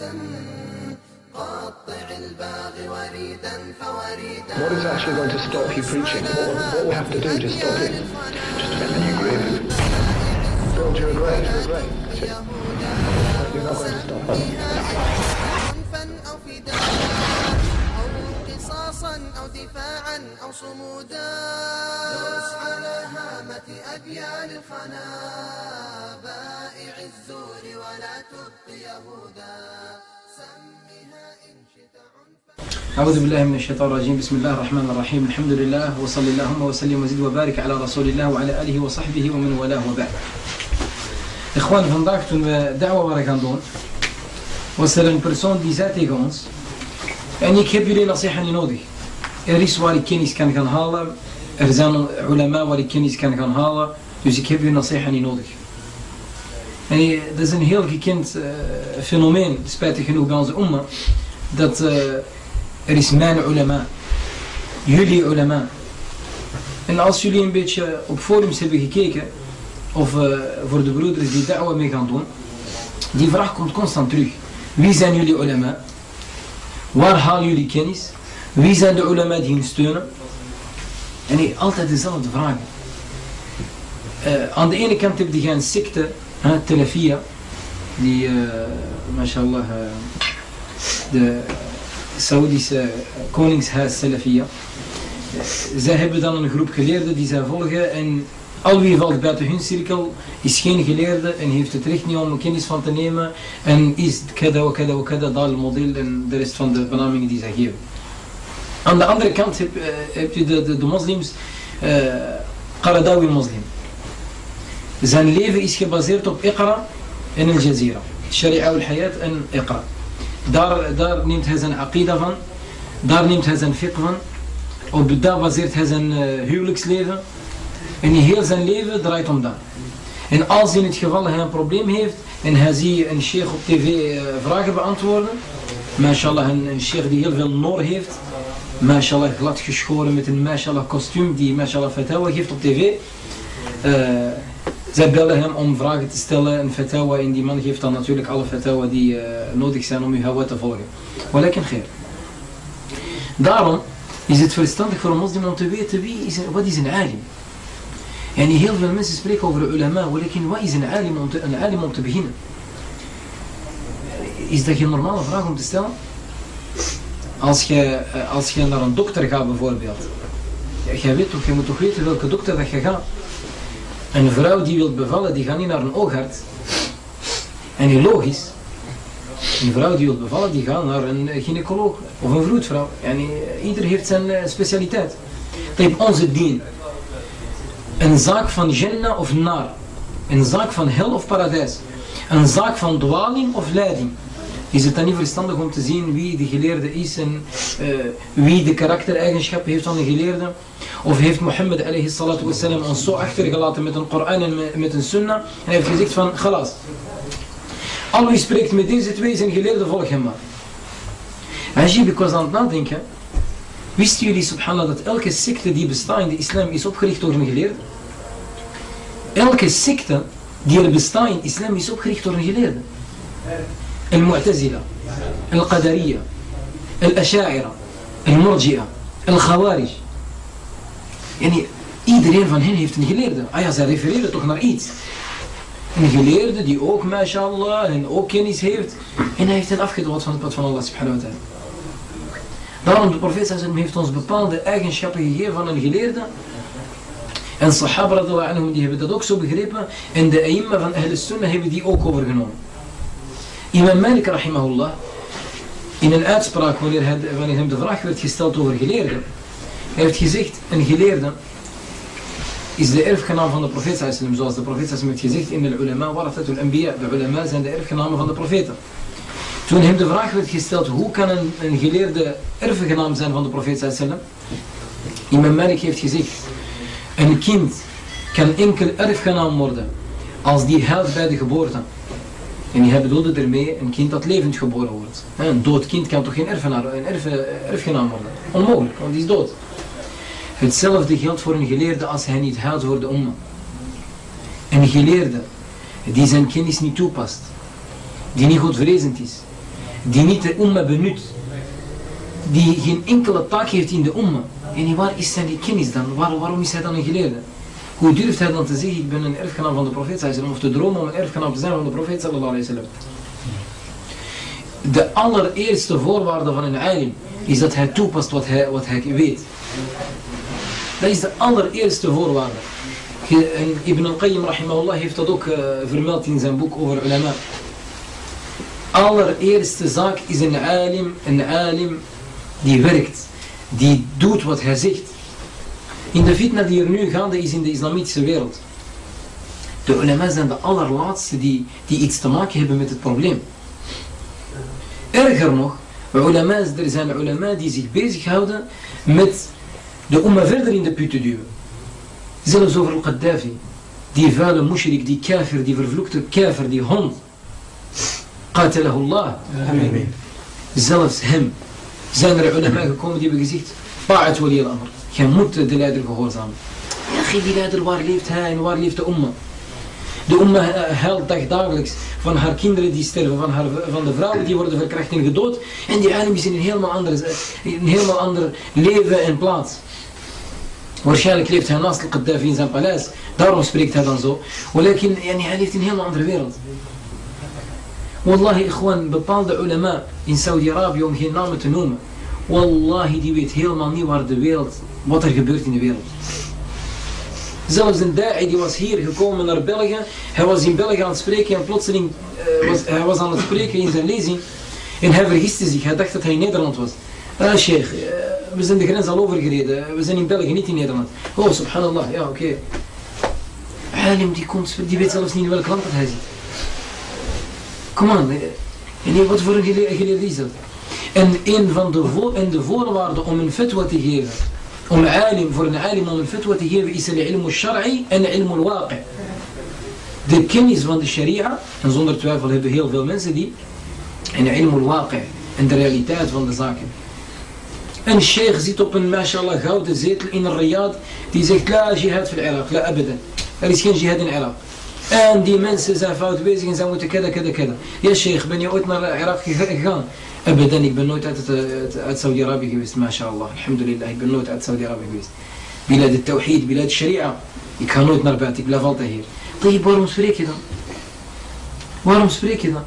What is actually going to stop you preaching? What, what we have to do to stop it? Just make a new grave. Build your grave. You're not going to stop us. أو دفاعا أو صمودا. درس على هامة أديان الخنا. بائع الزور ولا تبق يهودا. سمها إن شئت أعوذ بالله من الشيطان الرجيم. بسم الله الرحمن الرحيم. الحمد لله وصل اللهم وسلم وزد وبارك على رسول الله وعلى آله وصحبه ومن والاه وبعد. Ikhwan, vandaag toen we da'wa waren gaan doen, was er een persoon die zei tegen ons. Er is waar ik kennis kan gaan halen, er zijn ulama waar ik kennis kan gaan halen, dus ik heb jullie nasiha niet nodig. En dat is een heel gekend eh, fenomeen, spijtig genoeg bij onze umma, dat eh, er is mijn ulama, jullie ulama. En als jullie een beetje op forums hebben gekeken, of eh, voor de broeders die da'wa mee gaan doen, die vraag komt constant terug. Wie zijn jullie ulama? Waar halen jullie kennis? Wie zijn de ulama die hun steunen? En nee, altijd dezelfde vragen. Eh, aan de ene kant heb je een secte, Telefia, die, eh mashallah, eh, de Saoedische koningshuis Salafia. Zij hebben dan een groep geleerden die zij volgen en al wie valt buiten hun cirkel is geen geleerde en heeft het recht niet om kennis van te nemen en is kada kada kada dal model en de rest van de benamingen die zij geven. Aan de andere kant heb, eh, heb je de, de, moslims, eh Qaradawi moslim. Zijn leven is gebaseerd op Iqra en Al Jazeera. Sharia al Hayat en Iqra. Daar, daar neemt hij zijn aqida van, daar neemt hij zijn fiqh van, op daar baseert hij zijn eh, huwelijksleven. En heel zijn leven draait om dat. En als in het geval hij een probleem heeft en hij ziet een sheikh op tv vragen beantwoorden, mashallah een, een sheikh die heel veel noor heeft, mashallah glad geschoren met een mashallah kostuum die mashallah fatawa geeft op tv, eh, zij bellen hem om vragen te stellen, een fatawa en die man geeft dan natuurlijk alle fatawa die eh, nodig zijn om uw hawa te volgen. Walakin khair. Daarom is het verstandig voor een moslim om te weten wie is wat is een alim. En heel veel mensen spreken over ulama, walakin wat is een alim om te, een alim om te beginnen? Is dat geen normale vraag om te stellen? Als je, eh, als je naar een dokter gaat bijvoorbeeld, jij weet toch, je moet toch weten welke dokter dat je gaat. Een vrouw die wil bevallen, die gaat niet naar een oogarts. En niet logisch. Een vrouw die wil bevallen, die gaat naar een gynaecoloog of een vroedvrouw. En eh, ieder heeft zijn eh, specialiteit. Kijk, onze dien. Een zaak van Jannah of Nar. Een zaak van hel of paradijs. Een zaak van dwaling of leiding. Is het dan niet verstandig om te zien wie de geleerde is en eh, wie de karaktereigenschappen heeft van de geleerde? Of heeft Mohammed ons zo achtergelaten met een Koran en met, een Sunnah en heeft gezegd van, galas. Al wie spreekt met deze twee zijn geleerden, volg hem maar. Ajib, ik was aan het nadenken. Wisten jullie, subhanallah, dat elke secte die bestaat in de islam is opgericht door een geleerde? Elke secte die er bestaat in de islam is opgericht door een geleerde. المعتزلة القدرية الأشاعرة المرجئة الخوارج يعني iedereen van hen heeft een geleerde. Ah ja, zij refereren toch naar iets. Een geleerde die ook, mashallah, en ook kennis heeft. En hij heeft hen afgedwaald van het pad van Allah subhanahu wa ta'ala. Daarom, de profeet sallam heeft ons bepaalde eigenschappen gegeven van een geleerde. En sahaba radallahu anhum, die hebben dat ook zo begrepen. En de aïmma van Ahl Sunnah hebben die ook overgenomen. Imam Malik rahimahullah, in een uitspraak wanneer, hij, wanneer hem de vraag werd gesteld over geleerden, hij heeft gezegd, een geleerde is de erfgenaam van de profeet zoals de profeet heeft gezegd in de ulama warathatul anbiya, de ulama zijn de erfgenamen van de profeten. Toen hem de vraag werd gesteld, hoe kan een, een geleerde erfgenaam zijn van de profeet Imam Malik heeft gezegd, een kind kan enkel erfgenaam worden als die huilt bij de geboorte. En hij bedoelde ermee een kind dat levend geboren wordt. Een dood kind kan toch geen erfgenaam, een erf, erfgenaam worden? Onmogelijk, want die is dood. Hetzelfde geldt voor een geleerde als hij niet huilt voor de umma. Een geleerde die zijn kennis niet toepast, die niet godvrezend is, die niet de umma benut, die geen enkele taak heeft in de umma. En waar is zijn kennis dan? Waar, waarom is hij dan een geleerde? Hoe durft hij dan te zeggen, ik ben een erfgenaam van de profeet of te dromen om een erfgenaam te zijn van de profeet sallallahu wasallam? De allereerste voorwaarde van een alim is dat hij toepast wat hij, wat hij weet. Dat is de allereerste voorwaarde. Ibn al-Qayyim rahimahullah heeft dat ook uh, vermeld in zijn boek over ulama. Allereerste zaak is een alim, een alim die werkt, die doet wat hij zegt. In de fitna die er nu gaande is in de islamitische wereld. De ulama zijn de allerlaatste die, die iets te maken hebben met het probleem. Erger nog, ulama's, er zijn ulama die zich bezighouden met de umma verder in de put te duwen. Zelfs over al-Qaddafi, die vuile mushrik, die kafir, die vervloekte kafir, die hond. Qatalahullah. Amen. Zelfs hem zijn er ulama gekomen die hebben gezegd, Wali al-amr. Je moet de leider gehoorzamen. Ja, die leider, waar leeft hij en waar leeft de umma? De umma huilt dagdagelijks van haar kinderen die sterven, van, haar, van de vrouwen die worden verkracht en gedood. En die alim is in een helemaal, andere, een helemaal ander leven en plaats. Waarschijnlijk leeft hij naast al-Qaddafi in zijn paleis. Daarom spreekt hij dan zo. Maar hij leeft in een heel andere wereld. Wallahi, gewoon bepaalde ulama in Saudi-Arabië, om geen namen te noemen. Wallahi, die weet helemaal niet waar de wereld, wat er gebeurt in de wereld. Zelfs een da'i die was hier gekomen naar België. Hij was in België aan het spreken en plotseling uh, was hij was aan het spreken in zijn lezing. En hij vergiste zich. Hij dacht dat hij in Nederland was. Ah, sheikh, uh, we zijn de grens al overgereden. We zijn in België, niet in Nederland. Oh, subhanallah, ja, oké. Alim, die, komt, die weet zelfs niet in welk land dat hij zit. Kom aan. En wat voor een geleerde is dat? En een van de, en de voorwaarden om een fatwa te geven, om alim, voor een alim om een fatwa te geven, is de ilm al-shar'i en de ilm al-waqi. De kennis van de sharia, en zonder twijfel hebben heel veel mensen die, en de ilm al-waqi, en de realiteit van de zaken. Een sheikh zit op een mashallah gouden zetel in een riyad, die zegt, la jihad fil Irak, la abadan. Er is geen jihad in Irak. En die mensen zijn fout bezig en ze moeten kedda, kedda, kedda. Ja, sheikh, ben je ooit naar Irak gegaan? Abadan, ik ben nooit uit, uit Saudi-Arabië geweest, mashallah. Alhamdulillah, ik ben nooit uit Saudi-Arabië geweest. Bilad het tawhid, bilad het sharia. Ik ga nooit naar buiten, ik blijf altijd hier. Tayyip, waarom spreek je dan? Waarom spreek je dan?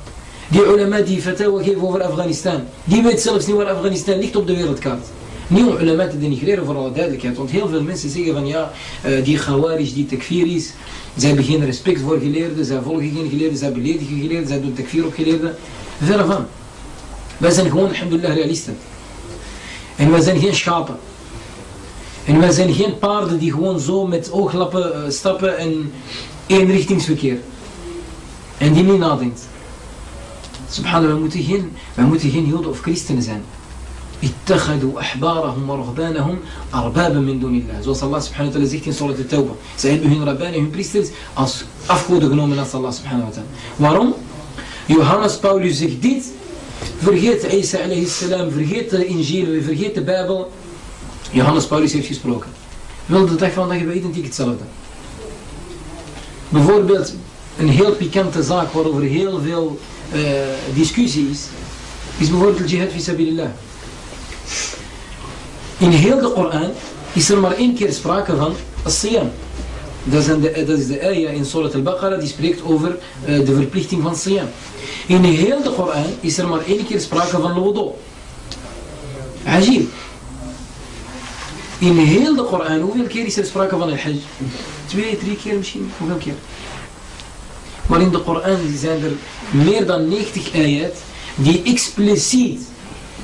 Die ulama die fatwa geven over Afghanistan, die weet zelfs niet waar Afghanistan ligt op de wereldkaart. Niet om ulama te denigreren voor alle duidelijkheid, want heel veel mensen zeggen van ja, uh, die Khawarij, die takfiris, zij hebben geen respect voor geleerden, Wij zijn gewoon, alhamdulillah, realisten. En wij zijn geen schapen. En wij zijn geen paarden die gewoon zo met ooglappen uh, stappen en eenrichtingsverkeer. En die niet nadenkt. Subhanallah, wij moeten geen, wij moeten geen joden of christenen zijn. اتخذوا أحبارهم ورهبانهم أربابا من دون الله zoals Allah subhanahu wa ta'ala zegt in Surat al-Tawbah zij hebben hun rabbijnen hun priesters als afgoden genomen naast Allah subhanahu wa ta'ala waarom? Johannes Paulus zegt dit vergeet Isa alayhi salam vergeet de Injil vergeet de Bijbel. Johannes Paulus heeft gesproken. Wel de dag van vandaag hebben we identiek hetzelfde. Bijvoorbeeld een heel pikante zaak waarover heel veel uh, discussie is is bijvoorbeeld jihad fi sabilillah. In heel de Koran is er maar één keer sprake van As-Siyam. Dat, dat, is de ayah in Surat al-Baqarah die spreekt over uh, de verplichting van Siyam. In heel de Koran is er maar één keer sprake van Lodo. Ajib. In heel de Koran, hoeveel keer is er sprake van al-Hajj? Twee, drie keer misschien? Hoeveel keer? Maar in de Koran zijn er meer dan 90 ayat die expliciet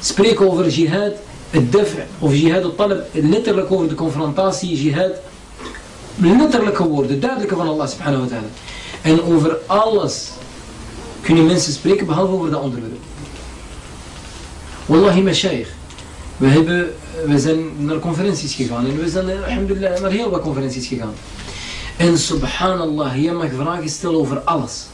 spreken over jihad het def of jihad al-talab letterlijk over de confrontatie jihad letterlijke woorden, duidelijke van Allah subhanahu wa ta'ala en over alles kunnen mensen spreken behalve over dat onderwerp Wallahi mashaykh we, hebben, we zijn naar conferenties gegaan en we zijn alhamdulillah naar heel wat conferenties gegaan en subhanallah je mag vragen stellen over alles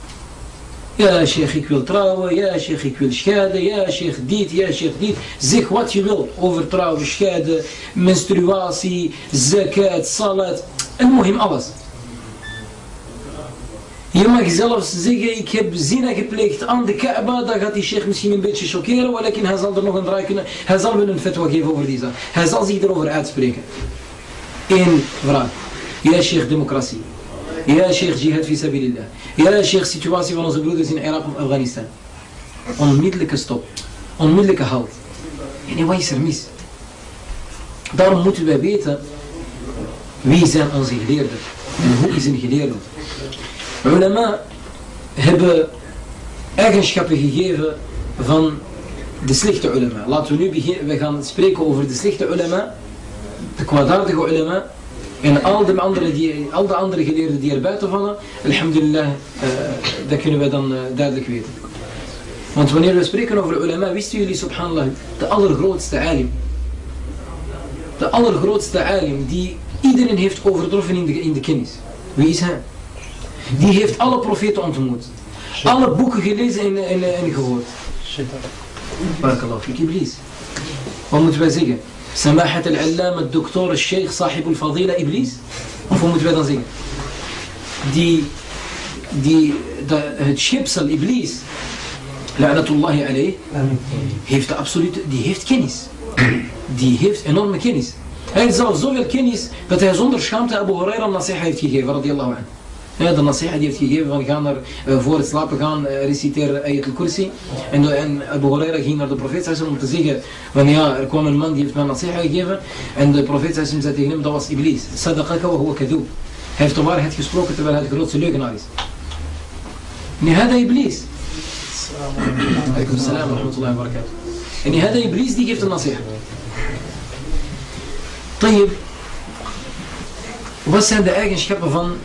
Ja, sheikh, ik wil trouwen. Ja, sheikh, ik wil scheiden. Ja, sheikh, dit. Ja, sheikh, dit. Zeg wat je wilt over trouwen, scheiden, menstruatie, zakat, salat. Mohim alles. Je mag zelfs zeggen, ik heb zina gepleegd aan de Kaaba, dan gaat die sheikh misschien een beetje chockeren, maar hij zal er nog een draai kunnen, hij zal wel een fatwa geven over die zaak. Hij zal zich erover uitspreken. Eén vraag. Ja, sheikh, democratie. Ja, sheikh, jihad fi. Ja, sheikh, situatie van onze broeders in Irak of Afghanistan. Onmiddellijke stop. Onmiddellijke halt. En wat is er mis? Daarom moeten wij weten, wie zijn onze geleerden? En hoe is een geleerde? Ulama hebben eigenschappen gegeven van de slechte ulama. Laten we nu beginnen, we gaan spreken over de slechte ulama, de kwaadaardige ulama en al de andere, die, al de andere geleerden die er buiten vallen. Alhamdulillah, uh, dat kunnen we dan uh, duidelijk weten. Want wanneer we spreken over ulama, wisten jullie subhanallah, de allergrootste alim. De allergrootste alim die iedereen heeft overtroffen in de, in de kennis. Wie is hij? Die heeft alle profeten ontmoet. Alle boeken gelezen en, en, en gehoord. Barakallahu fik Iblis. Wat moeten wij zeggen? Samahat al-allam, het dokter, het sheikh, sahib al-fadila, Iblis? Of wat moeten wij dan zeggen? Die, die, de, het schepsel Iblis, la'natullahi alayh, heeft de absolute, die heeft kennis. Die heeft enorme kennis. Hij zelfs zoveel kennis dat hij zonder schaamte Abu Huraira nasiha heeft gegeven, anhu. Ja, de nasiha die heeft gegeven van gaan naar, uh, voor het slapen gaan uh, reciteren Ayat al-Kursi. En, uh, en Abu Huraira ging naar de profeet om te zeggen, van ja, er kwam een man die heeft mij nasiha gegeven. En de profeet zei tegen hem, dat was Iblis. Sadaqaka wa huwa kadoob. Hij heeft de waarheid gesproken terwijl hij de grootste leugenaar is. En hada Iblis. Alaikum salam wa rahmatullahi wa barakatuh. En Iblis die geeft een nasiha. طيب wat zijn de eigenschappen van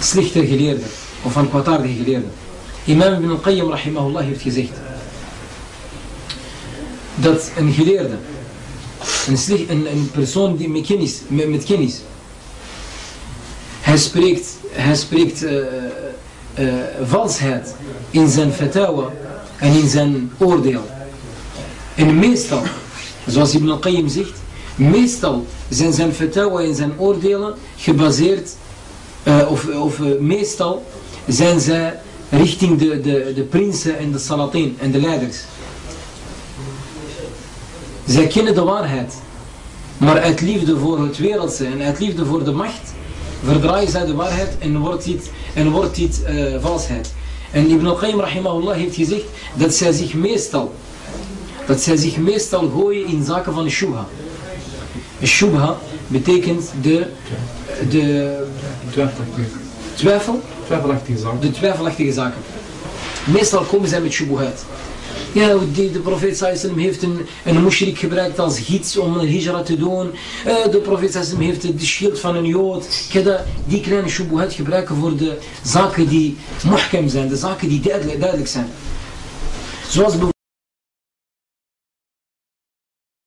slechte geleerden of van kwaadaardige geleerden imam ibn al-Qayyim rahimahullah heeft gezegd dat een geleerde een, slecht, een, een persoon die met kennis, met, met kennis hij spreekt, hij spreekt uh, uh, valsheid in zijn fatawa en in zijn oordeel en meestal zoals ibn al-Qayyim zegt Meestal zijn zijn fatawa en zijn oordelen gebaseerd, uh, of, of uh, meestal zijn zij richting de, de, de prinsen en de salatin en de leiders. Zij kennen de waarheid, maar uit liefde voor het wereldse en uit liefde voor de macht verdraaien zij de waarheid en wordt dit, en wordt dit uh, valsheid. En Ibn al-Qayyim rahimahullah heeft gezegd dat zij zich meestal dat zij zich meestal gooien in zaken van shubha. Shubha betekent de, de twijfel, twijfelachtige zaken. De twijfelachtige zaken. Meestal komen zij met shubuhat. Ja, die, de profeet sallam heeft een, een mushrik gebruikt als gids om een hijra te doen. Uh, de profeet sallam heeft de schild van een jood. Kada, die kleine shubuhat gebruiken voor de zaken die muhkam zijn, de zaken die duidelijk, duidelijk zijn. Zoals